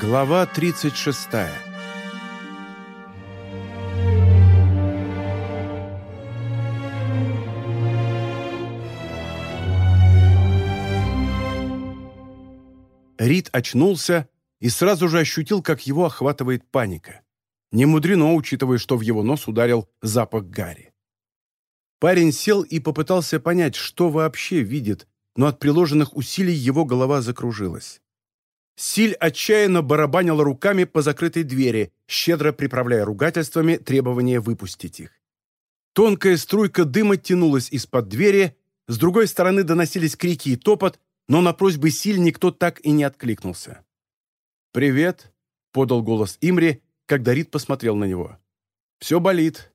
Глава 36 Рид очнулся и сразу же ощутил, как его охватывает паника. Не мудрено, учитывая, что в его нос ударил запах гари. Парень сел и попытался понять, что вообще видит, но от приложенных усилий его голова закружилась. Силь отчаянно барабанила руками по закрытой двери, щедро приправляя ругательствами требования выпустить их. Тонкая струйка дыма тянулась из-под двери, с другой стороны доносились крики и топот, но на просьбы Силь никто так и не откликнулся. «Привет», — подал голос Имри, когда Рид посмотрел на него. «Все болит.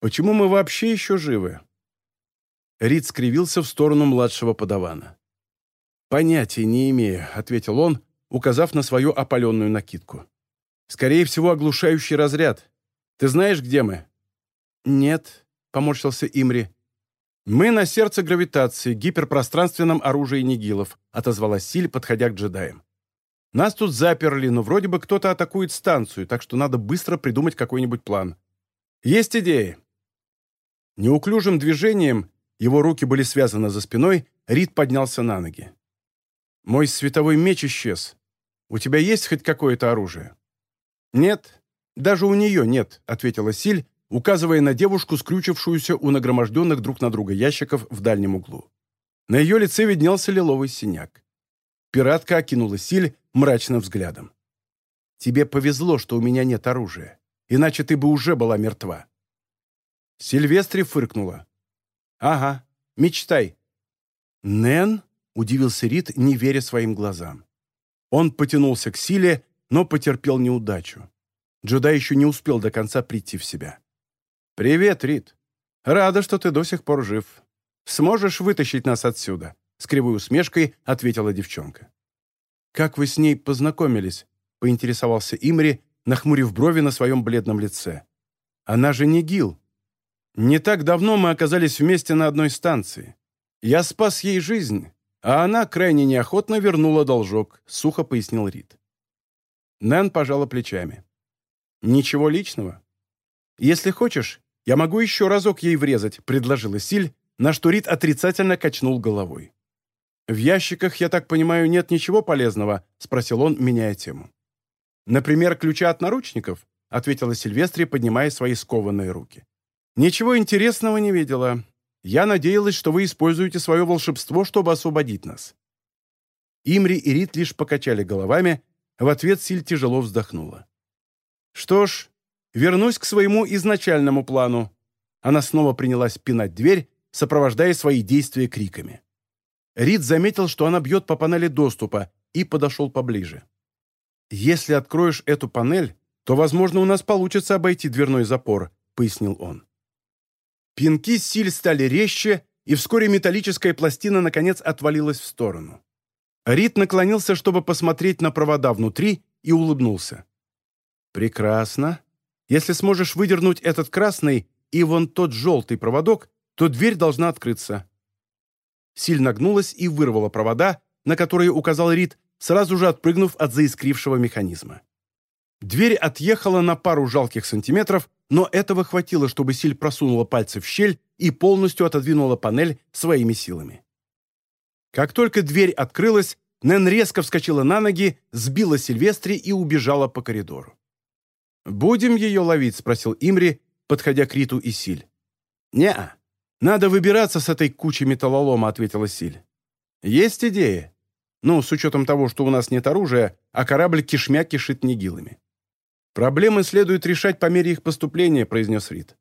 Почему мы вообще еще живы?» Рид скривился в сторону младшего подавана. «Понятия не имею», — ответил он, указав на свою опаленную накидку. «Скорее всего, оглушающий разряд. Ты знаешь, где мы?» «Нет», — поморщился Имри. «Мы на сердце гравитации, гиперпространственном оружии Нигилов», — отозвалась Силь, подходя к джедаям. «Нас тут заперли, но вроде бы кто-то атакует станцию, так что надо быстро придумать какой-нибудь план. Есть идеи?» Неуклюжим движением, его руки были связаны за спиной, Рид поднялся на ноги. «Мой световой меч исчез. У тебя есть хоть какое-то оружие?» «Нет, даже у нее нет», — ответила Силь, указывая на девушку, скрючившуюся у нагроможденных друг на друга ящиков в дальнем углу. На ее лице виднелся лиловый синяк. Пиратка окинула Силь мрачным взглядом. «Тебе повезло, что у меня нет оружия, иначе ты бы уже была мертва». Сильвестри фыркнула. «Ага, мечтай». «Нэн?» — удивился Рид, не веря своим глазам. Он потянулся к силе, но потерпел неудачу. Джедай еще не успел до конца прийти в себя. «Привет, Рид. Рада, что ты до сих пор жив. Сможешь вытащить нас отсюда?» С кривой усмешкой ответила девчонка. «Как вы с ней познакомились?» — поинтересовался Имри, нахмурив брови на своем бледном лице. «Она же не Гил. Не так давно мы оказались вместе на одной станции. Я спас ей жизнь, а она крайне неохотно вернула должок», — сухо пояснил Рид. Нэн пожала плечами. «Ничего личного. Если хочешь, я могу еще разок ей врезать», — предложила Силь, на что Рид отрицательно качнул головой. «В ящиках, я так понимаю, нет ничего полезного?» — спросил он, меняя тему. «Например, ключа от наручников?» — ответила Сильвестри, поднимая свои скованные руки. «Ничего интересного не видела. Я надеялась, что вы используете свое волшебство, чтобы освободить нас». Имри и Рит лишь покачали головами, в ответ Силь тяжело вздохнула. «Что ж, вернусь к своему изначальному плану». Она снова принялась пинать дверь, сопровождая свои действия криками. Рид заметил, что она бьет по панели доступа, и подошел поближе. «Если откроешь эту панель, то, возможно, у нас получится обойти дверной запор», — пояснил он. Пинки силь стали резче, и вскоре металлическая пластина, наконец, отвалилась в сторону. Рид наклонился, чтобы посмотреть на провода внутри, и улыбнулся. «Прекрасно. Если сможешь выдернуть этот красный и вон тот желтый проводок, то дверь должна открыться». Силь нагнулась и вырвала провода, на которые указал Рид, сразу же отпрыгнув от заискрившего механизма. Дверь отъехала на пару жалких сантиметров, но этого хватило, чтобы Силь просунула пальцы в щель и полностью отодвинула панель своими силами. Как только дверь открылась, Нэн резко вскочила на ноги, сбила Сильвестри и убежала по коридору. «Будем ее ловить?» — спросил Имри, подходя к Риту и Силь. «Не-а. Надо выбираться с этой кучей металлолома», — ответила Силь. «Есть идея. Ну, с учетом того, что у нас нет оружия, а корабль кишмя кишит нигилами. «Проблемы следует решать по мере их поступления», — произнес Рид.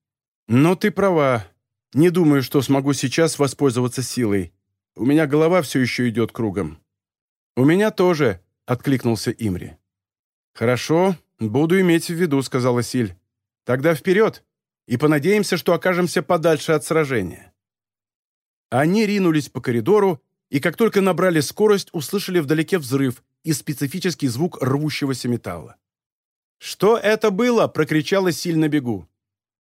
«Но ты права. Не думаю, что смогу сейчас воспользоваться силой. У меня голова все еще идет кругом». «У меня тоже», — откликнулся Имри. «Хорошо, буду иметь в виду», — сказала Силь. «Тогда вперед, и понадеемся, что окажемся подальше от сражения». Они ринулись по коридору, и как только набрали скорость, услышали вдалеке взрыв и специфический звук рвущегося металла. «Что это было?» – прокричала Силь на бегу.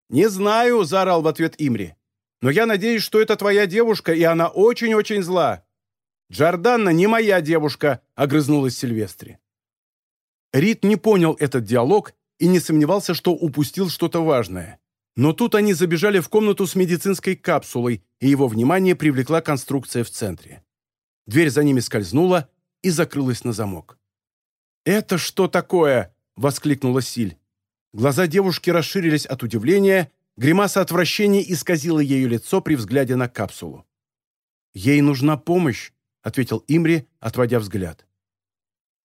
«Не знаю», – заорал в ответ Имри. «Но я надеюсь, что это твоя девушка, и она очень-очень зла». «Джорданна не моя девушка», – огрызнулась Сильвестри. Рид не понял этот диалог и не сомневался, что упустил что-то важное. Но тут они забежали в комнату с медицинской капсулой, и его внимание привлекла конструкция в центре. Дверь за ними скользнула и закрылась на замок. «Это что такое?» — воскликнула Силь. Глаза девушки расширились от удивления, гримаса отвращения исказила ее лицо при взгляде на капсулу. «Ей нужна помощь», — ответил Имри, отводя взгляд.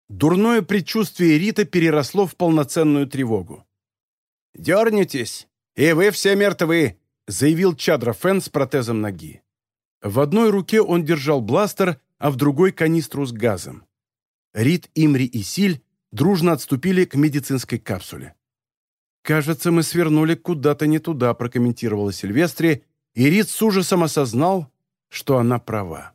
Дурное предчувствие Рита переросло в полноценную тревогу. «Дернетесь, и вы все мертвы», — заявил Чадра Фен с протезом ноги. В одной руке он держал бластер, а в другой — канистру с газом. Рит, Имри и Силь дружно отступили к медицинской капсуле. «Кажется, мы свернули куда-то не туда», — прокомментировала Сильвестри, и Рит с ужасом осознал, что она права.